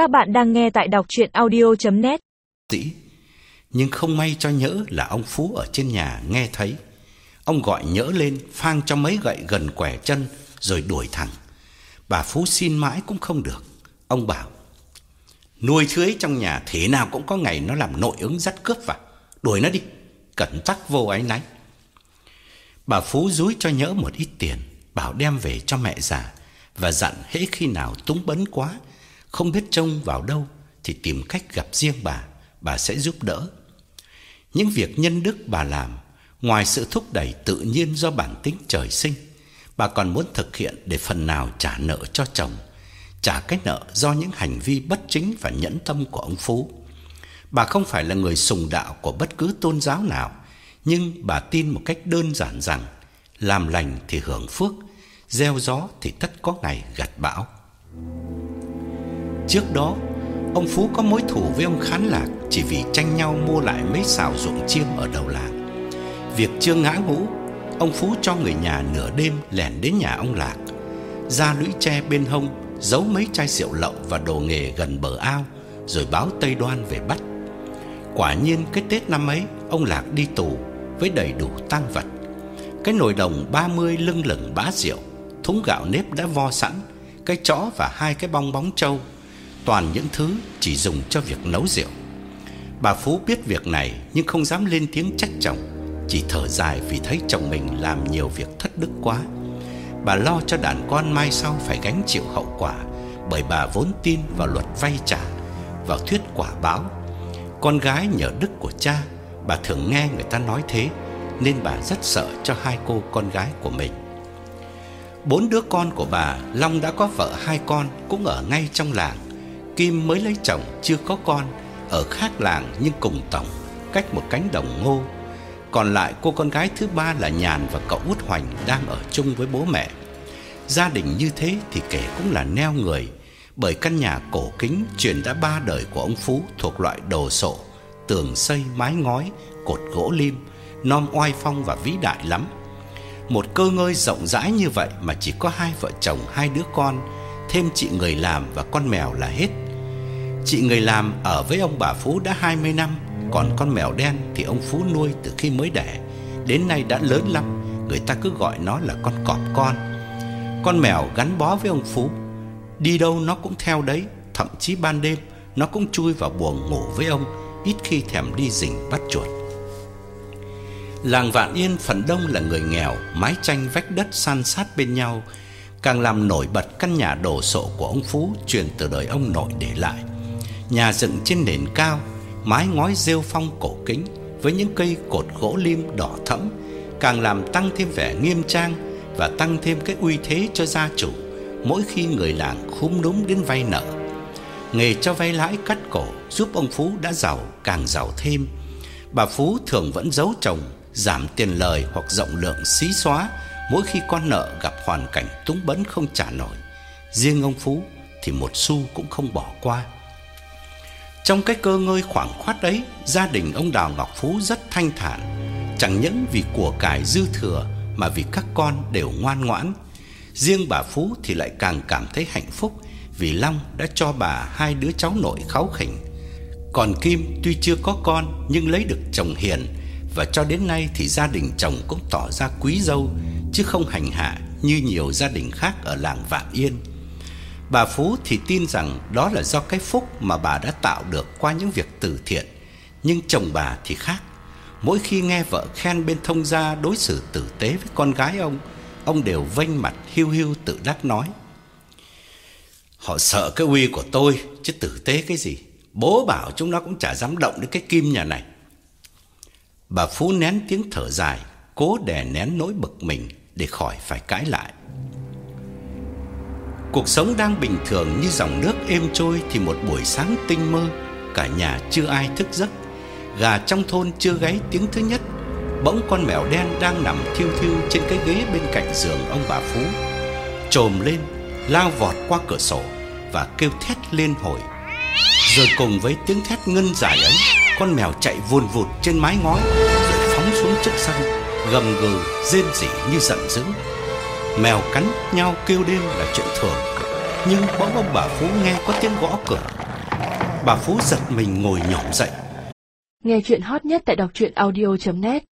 Các bạn đang nghe tại đọc chuyện audio.net Tỷ, Nhưng không may cho nhỡ là ông Phú ở trên nhà nghe thấy. Ông gọi nhỡ lên phang cho mấy gậy gần quẻ chân Rồi đuổi thẳng. Bà Phú xin mãi cũng không được. Ông bảo Nuôi thứ ấy trong nhà thế nào cũng có ngày nó làm nội ứng dắt cướp vào. Đuổi nó đi Cẩn tắc vô ái náy. Bà Phú rúi cho nhỡ một ít tiền Bảo đem về cho mẹ già Và dặn hễ khi nào túng bấn quá không biết trông vào đâu Thì tìm cách gặp riêng bà Bà sẽ giúp đỡ. Những việc nhân đức bà làm, Ngoài sự thúc đẩy tự nhiên do bản tính trời sinh, Bà còn muốn thực hiện để phần nào trả nợ cho chồng, Trả cái nợ do những hành vi bất chính và nhẫn tâm của ông Phú. Bà không phải là người sùng đạo của bất cứ tôn giáo nào, Nhưng bà tin một cách đơn giản rằng, Làm lành thì hưởng phước, Gieo gió thì tất có ngày gặt bão. Trước đó, Ông Phú có mối thù với ông Khán Lạc Chỉ vì tranh nhau mua lại mấy xào ruộng chiêm ở đầu làng. Việc chưa ngã ngũ, Ông Phú cho người nhà nửa đêm lẻn đến nhà ông Lạc, Ra lũy tre bên hông, Giấu mấy chai rượu lậu và đồ nghề gần bờ ao, Rồi báo Tây Đoan về bắt. Quả nhiên, cái Tết năm ấy, Ông Lạc đi tù với đầy đủ tang vật. Cái nồi đồng 30 lưng lửng bá rượu, Thúng gạo nếp đã vo sẵn, Cái chõ và hai cái bong bóng trâu Toàn những thứ chỉ dùng cho việc nấu rượu. Bà Phú biết việc này Nhưng không dám lên tiếng trách chồng, Chỉ thở dài vì thấy chồng mình làm nhiều việc thất đức quá. Bà lo cho đàn con mai sau phải gánh chịu hậu quả, Bởi bà vốn tin vào luật vay trả, Vào thuyết quả báo. Con gái nhờ đức của cha, Bà thường nghe người ta nói thế, Nên bà rất sợ cho hai cô con gái của mình. Bốn đứa con của bà, Long đã có vợ hai con Cũng ở ngay trong làng. Kim mới lấy chồng chưa có con, Ở khác làng nhưng cùng tổng, Cách một cánh đồng ngô. Còn lại cô con gái thứ ba là Nhàn và cậu út Hoành Đang ở chung với bố mẹ. Gia đình như thế thì kể cũng là neo người, Bởi căn nhà cổ kính Truyền đã ba đời của ông Phú Thuộc loại đồ sộ, Tường xây mái ngói, Cột gỗ lim, Non oai phong và vĩ đại lắm. Một cơ ngơi rộng rãi như vậy Mà chỉ có hai vợ chồng, hai đứa con, Thêm chị người làm và con mèo là hết. Chị người làm ở với ông bà Phú đã 20 năm, Còn con mèo đen thì ông Phú nuôi từ khi mới đẻ. Đến nay đã lớn lắm, Người ta cứ gọi nó là con cọp con. Con mèo gắn bó với ông Phú, Đi đâu nó cũng theo đấy, Thậm chí ban đêm Nó cũng chui vào buồng ngủ với ông, Ít khi thèm đi rình bắt chuột. Làng Vạn Yên phần đông là người nghèo, Mái tranh vách đất san sát bên nhau, Càng làm nổi bật căn nhà đồ sộ của ông Phú Truyền từ đời ông nội để lại. Nhà dựng trên nền cao, Mái ngói rêu phong cổ kính Với những cây cột gỗ lim đỏ thẫm, Càng làm tăng thêm vẻ nghiêm trang Và tăng thêm cái uy thế cho gia chủ Mỗi khi người làng khúm núm đến vay nợ. Nghề cho vay lãi cắt cổ Giúp ông Phú đã giàu càng giàu thêm. Bà Phú thường vẫn giấu chồng, Giảm tiền lời hoặc rộng lượng xí xóa Mỗi khi con nợ gặp hoàn cảnh túng bấn không trả nổi. Riêng ông Phú thì một xu cũng không bỏ qua. Trong cái cơ ngơi khoảng khoát ấy, Gia đình ông Đào Ngọc Phú rất thanh thản. Chẳng những vì của cải dư thừa, Mà vì các con đều ngoan ngoãn. Riêng bà Phú thì lại càng cảm thấy hạnh phúc Vì Long đã cho bà hai đứa cháu nội kháu khỉnh. Còn Kim tuy chưa có con Nhưng lấy được chồng hiền Và cho đến nay thì gia đình chồng cũng tỏ ra quý dâu, chứ không hành hạ như nhiều gia đình khác ở làng Vạn Yên. Bà Phú thì tin rằng đó là do cái phúc mà bà đã tạo được qua những việc từ thiện, nhưng chồng bà thì khác. Mỗi khi nghe vợ khen bên thông gia đối xử tử tế với con gái ông, ông đều vênh mặt hiu hiu tự đắc nói: Họ sợ cái uy của tôi chứ tử tế cái gì. Bố bảo chúng nó cũng chả dám động đến cái kim nhà này. Bà Phú nén tiếng thở dài, cố đè nén nỗi bực mình để khỏi phải cãi lại. Cuộc sống đang bình thường như dòng nước êm trôi thì một buổi sáng tinh mơ, cả nhà chưa ai thức giấc. Gà trong thôn chưa gáy tiếng thứ nhất, bỗng con mèo đen đang nằm thiêu thiêu trên cái ghế bên cạnh giường ông bà Phú. Trồm lên, lao vọt qua cửa sổ và kêu thét lên hồi. Rồi cùng với tiếng thét ngân dài ấy, con mèo chạy vùn vụt trên mái ngói rồi phóng xuống trước sân gầm gừ rên rỉ như giận dữ. Mèo cắn nhau kêu đêm là chuyện thường, nhưng bỗng ông bà Phú nghe có tiếng gõ cửa. Bà Phú giật mình ngồi nhổm dậy. Nghe chuyện hot nhất tại đọc truyện audio.net